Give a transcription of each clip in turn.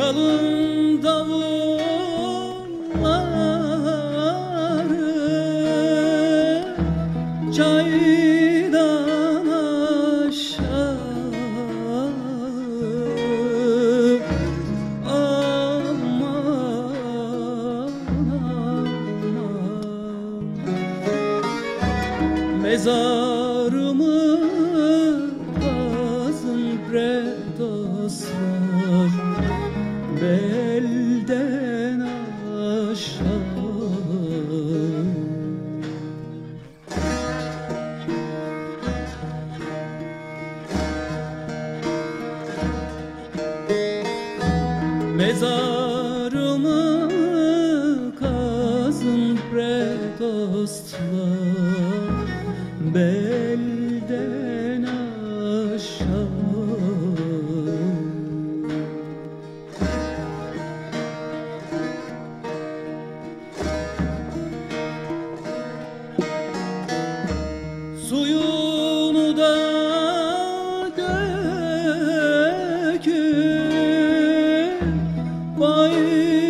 Çalın davulları Çaydan aşağı. Aman Mezar belden aşağı. Mezarımı kazın bre dostlar. you.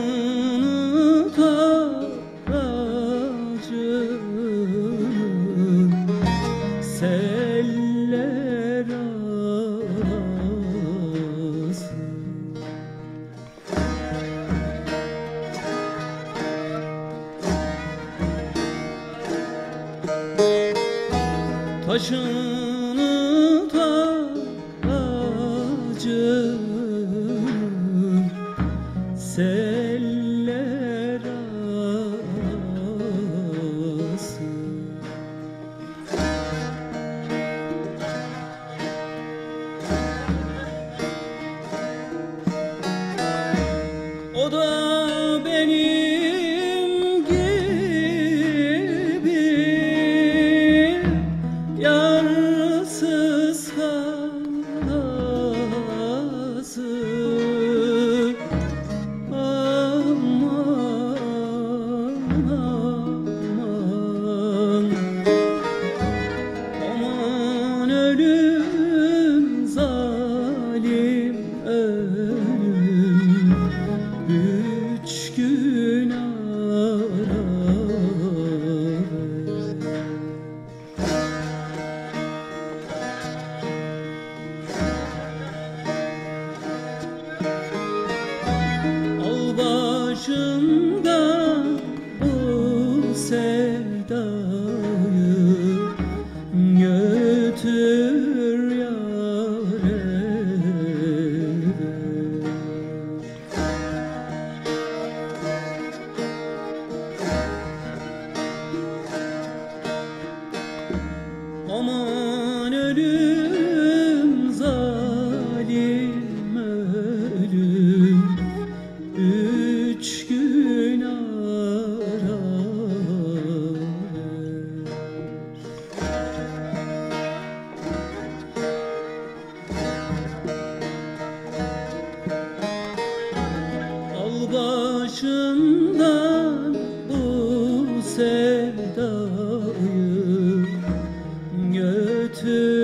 人生。başından bu sevdayı götür.